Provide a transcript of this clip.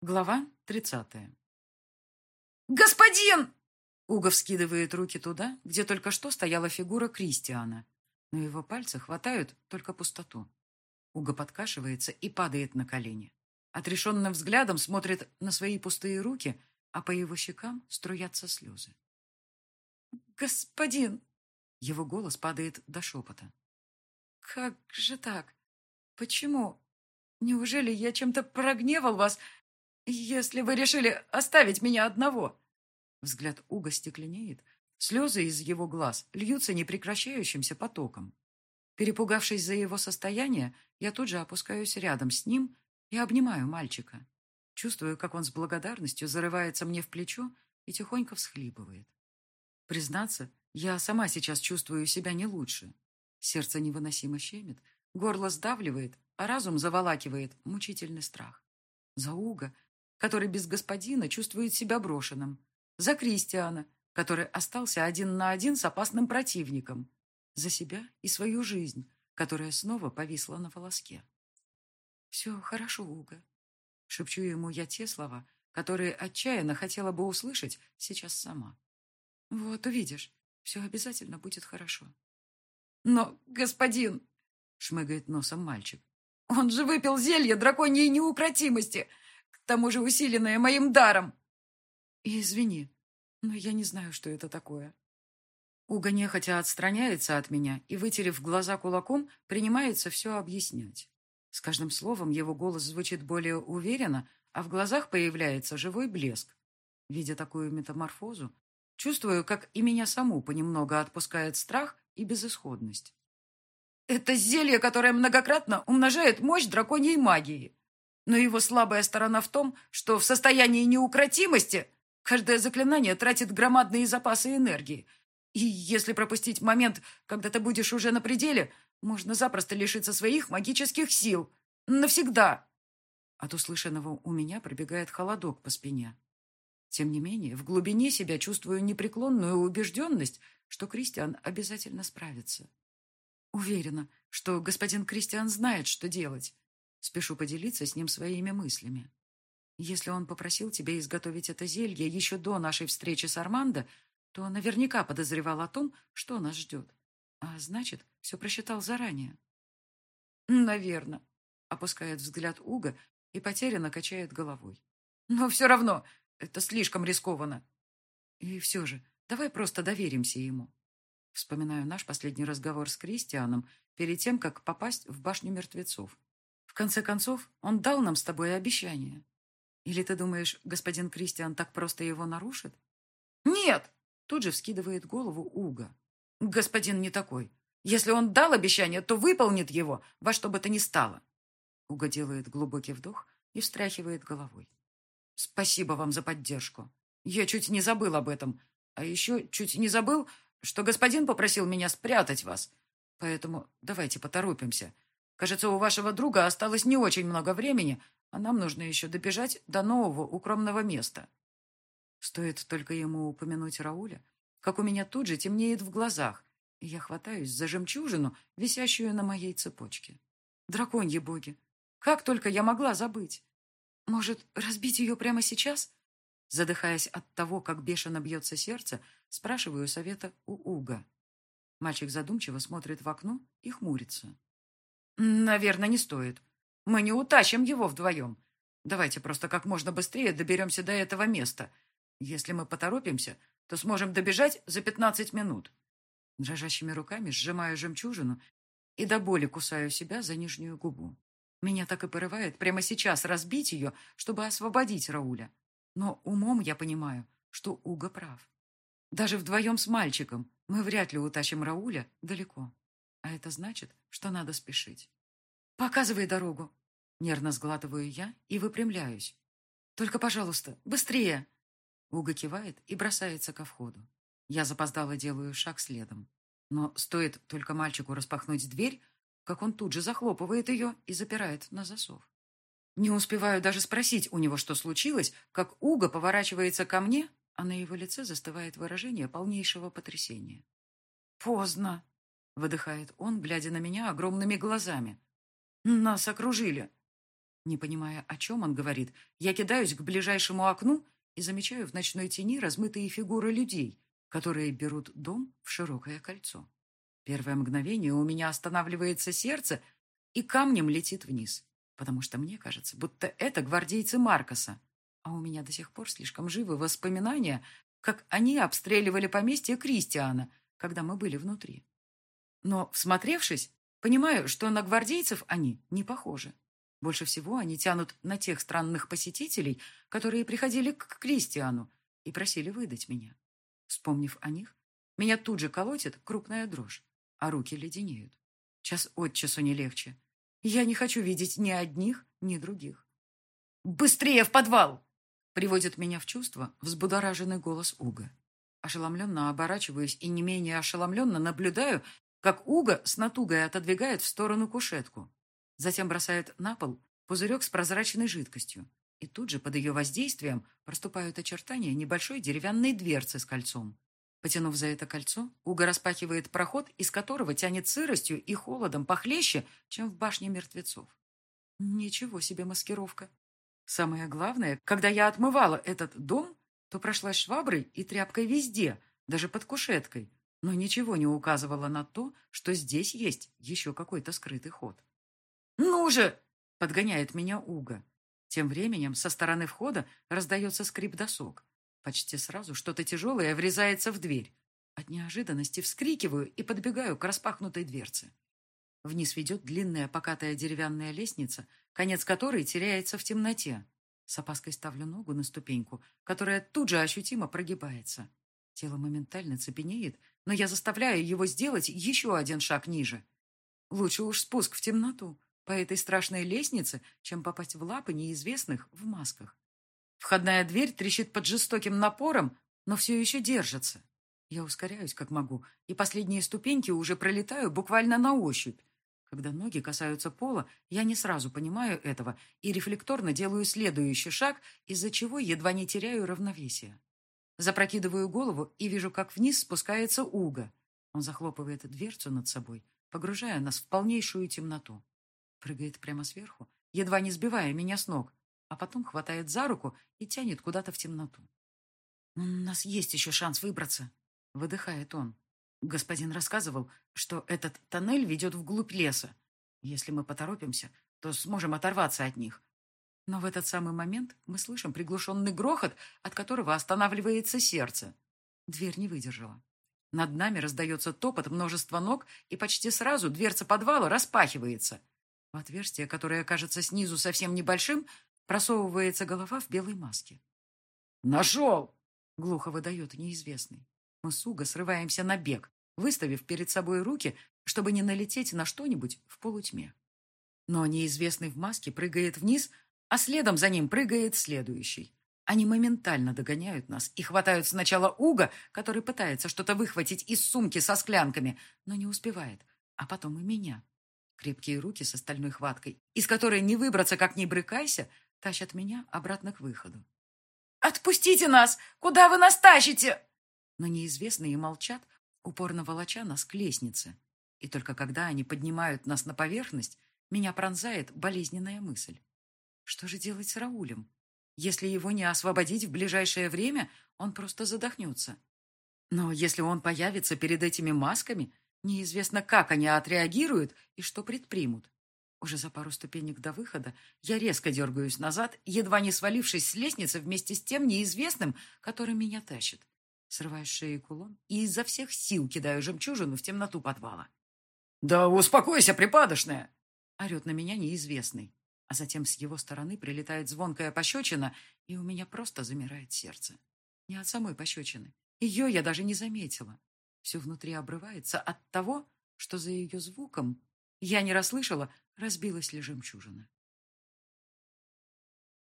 Глава тридцатая. «Господин!» Уго вскидывает руки туда, где только что стояла фигура Кристиана, но его пальцы хватают только пустоту. Уго подкашивается и падает на колени. Отрешенным взглядом смотрит на свои пустые руки, а по его щекам струятся слезы. «Господин!» Его голос падает до шепота. «Как же так? Почему? Неужели я чем-то прогневал вас, если вы решили оставить меня одного?» Взгляд Уга стекленеет. Слезы из его глаз льются непрекращающимся потоком. Перепугавшись за его состояние, я тут же опускаюсь рядом с ним и обнимаю мальчика. Чувствую, как он с благодарностью зарывается мне в плечо и тихонько всхлипывает. Признаться, я сама сейчас чувствую себя не лучше. Сердце невыносимо щемит, горло сдавливает, а разум заволакивает мучительный страх. За Уга, который без господина чувствует себя брошенным. За Кристиана, который остался один на один с опасным противником. За себя и свою жизнь, которая снова повисла на волоске. «Все хорошо, Уга», — шепчу ему я те слова, которые отчаянно хотела бы услышать сейчас сама. «Вот увидишь, все обязательно будет хорошо». «Но, господин!» — шмыгает носом мальчик. «Он же выпил зелье драконьей неукротимости, тому же усиленное моим даром!» «Извини, но я не знаю, что это такое». Уга нехотя отстраняется от меня и, вытерев глаза кулаком, принимается все объяснять. С каждым словом его голос звучит более уверенно, а в глазах появляется живой блеск. Видя такую метаморфозу, чувствую, как и меня саму понемногу отпускает страх и безысходность. Это зелье, которое многократно умножает мощь драконьей магии. Но его слабая сторона в том, что в состоянии неукротимости каждое заклинание тратит громадные запасы энергии. И если пропустить момент, когда ты будешь уже на пределе, можно запросто лишиться своих магических сил. Навсегда. От услышанного у меня пробегает холодок по спине. Тем не менее, в глубине себя чувствую непреклонную убежденность, что Кристиан обязательно справится. Уверена, что господин Кристиан знает, что делать. Спешу поделиться с ним своими мыслями. Если он попросил тебя изготовить это зелье еще до нашей встречи с Армандо, то наверняка подозревал о том, что нас ждет. А значит, все просчитал заранее. Наверное. Опускает взгляд Уга и потерянно качает головой. Но все равно это слишком рискованно. И все же, давай просто доверимся ему. Вспоминаю наш последний разговор с Кристианом перед тем, как попасть в башню мертвецов. Конце концов, он дал нам с тобой обещание. Или ты думаешь, господин Кристиан так просто его нарушит? Нет! Тут же вскидывает голову Уга. Господин не такой. Если он дал обещание, то выполнит его во что бы то ни стало. Уга делает глубокий вдох и встряхивает головой. Спасибо вам за поддержку. Я чуть не забыл об этом. А еще чуть не забыл, что господин попросил меня спрятать вас. Поэтому давайте поторопимся. Кажется, у вашего друга осталось не очень много времени, а нам нужно еще добежать до нового укромного места. Стоит только ему упомянуть Рауля, как у меня тут же темнеет в глазах, и я хватаюсь за жемчужину, висящую на моей цепочке. Драконьи боги! Как только я могла забыть! Может, разбить ее прямо сейчас? Задыхаясь от того, как бешено бьется сердце, спрашиваю совета у Уга. Мальчик задумчиво смотрит в окно и хмурится. «Наверное, не стоит. Мы не утащим его вдвоем. Давайте просто как можно быстрее доберемся до этого места. Если мы поторопимся, то сможем добежать за пятнадцать минут». Дрожащими руками сжимаю жемчужину и до боли кусаю себя за нижнюю губу. Меня так и порывает прямо сейчас разбить ее, чтобы освободить Рауля. Но умом я понимаю, что Уга прав. Даже вдвоем с мальчиком мы вряд ли утащим Рауля далеко. А это значит, что надо спешить. «Показывай дорогу!» Нервно сглатываю я и выпрямляюсь. «Только, пожалуйста, быстрее!» Уга кивает и бросается ко входу. Я запоздало делаю шаг следом. Но стоит только мальчику распахнуть дверь, как он тут же захлопывает ее и запирает на засов. Не успеваю даже спросить у него, что случилось, как Уго поворачивается ко мне, а на его лице застывает выражение полнейшего потрясения. «Поздно!» — выдыхает он, глядя на меня огромными глазами. «Нас окружили!» Не понимая, о чем он говорит, я кидаюсь к ближайшему окну и замечаю в ночной тени размытые фигуры людей, которые берут дом в широкое кольцо. Первое мгновение у меня останавливается сердце и камнем летит вниз, потому что мне кажется, будто это гвардейцы Маркоса, а у меня до сих пор слишком живы воспоминания, как они обстреливали поместье Кристиана, когда мы были внутри. Но, всмотревшись, понимаю, что на гвардейцев они не похожи. Больше всего они тянут на тех странных посетителей, которые приходили к Кристиану и просили выдать меня. Вспомнив о них, меня тут же колотит крупная дрожь, а руки леденеют. Час от часу не легче. Я не хочу видеть ни одних, ни других. «Быстрее в подвал!» Приводит меня в чувство взбудораженный голос Уга. Ошеломленно оборачиваюсь и не менее ошеломленно наблюдаю, как Уга с натугой отодвигает в сторону кушетку. Затем бросает на пол пузырек с прозрачной жидкостью. И тут же под ее воздействием проступают очертания небольшой деревянной дверцы с кольцом. Потянув за это кольцо, Уга распахивает проход, из которого тянет сыростью и холодом похлеще, чем в башне мертвецов. Ничего себе маскировка. Самое главное, когда я отмывала этот дом, то прошлась шваброй и тряпкой везде, даже под кушеткой, но ничего не указывало на то, что здесь есть еще какой-то скрытый ход. «Ну же!» — подгоняет меня Уга. Тем временем со стороны входа раздается скрип досок. Почти сразу что-то тяжелое врезается в дверь. От неожиданности вскрикиваю и подбегаю к распахнутой дверце. Вниз ведет длинная покатая деревянная лестница, конец которой теряется в темноте. С опаской ставлю ногу на ступеньку, которая тут же ощутимо прогибается. Тело моментально цепенеет, но я заставляю его сделать еще один шаг ниже. Лучше уж спуск в темноту по этой страшной лестнице, чем попасть в лапы неизвестных в масках. Входная дверь трещит под жестоким напором, но все еще держится. Я ускоряюсь, как могу, и последние ступеньки уже пролетаю буквально на ощупь. Когда ноги касаются пола, я не сразу понимаю этого и рефлекторно делаю следующий шаг, из-за чего едва не теряю равновесие. Запрокидываю голову и вижу, как вниз спускается Уга. Он захлопывает дверцу над собой, погружая нас в полнейшую темноту. Прыгает прямо сверху, едва не сбивая меня с ног, а потом хватает за руку и тянет куда-то в темноту. «У нас есть еще шанс выбраться», — выдыхает он. Господин рассказывал, что этот тоннель ведет вглубь леса. Если мы поторопимся, то сможем оторваться от них. Но в этот самый момент мы слышим приглушенный грохот, от которого останавливается сердце. Дверь не выдержала. Над нами раздается топот множества ног, и почти сразу дверца подвала распахивается. В отверстие, которое кажется снизу совсем небольшим, просовывается голова в белой маске. «Нашел!» — глухо выдает неизвестный. Мы с Уго срываемся на бег, выставив перед собой руки, чтобы не налететь на что-нибудь в полутьме. Но неизвестный в маске прыгает вниз, а следом за ним прыгает следующий. Они моментально догоняют нас и хватают сначала Уга, который пытается что-то выхватить из сумки со склянками, но не успевает, а потом и меня. Крепкие руки с остальной хваткой, из которой не выбраться, как ни брыкайся, тащат меня обратно к выходу. «Отпустите нас! Куда вы нас тащите?» Но неизвестные молчат, упорно волоча нас к лестнице. И только когда они поднимают нас на поверхность, меня пронзает болезненная мысль. Что же делать с Раулем? Если его не освободить в ближайшее время, он просто задохнется. Но если он появится перед этими масками, неизвестно, как они отреагируют и что предпримут. Уже за пару ступенек до выхода я резко дергаюсь назад, едва не свалившись с лестницы вместе с тем неизвестным, который меня тащит. Срываю с шеи кулон и изо всех сил кидаю жемчужину в темноту подвала. «Да успокойся, припадочная!» Орет на меня неизвестный. А затем с его стороны прилетает звонкая пощечина, и у меня просто замирает сердце. Не от самой пощечины. Ее я даже не заметила. Все внутри обрывается от того, что за ее звуком я не расслышала, разбилась ли жемчужина.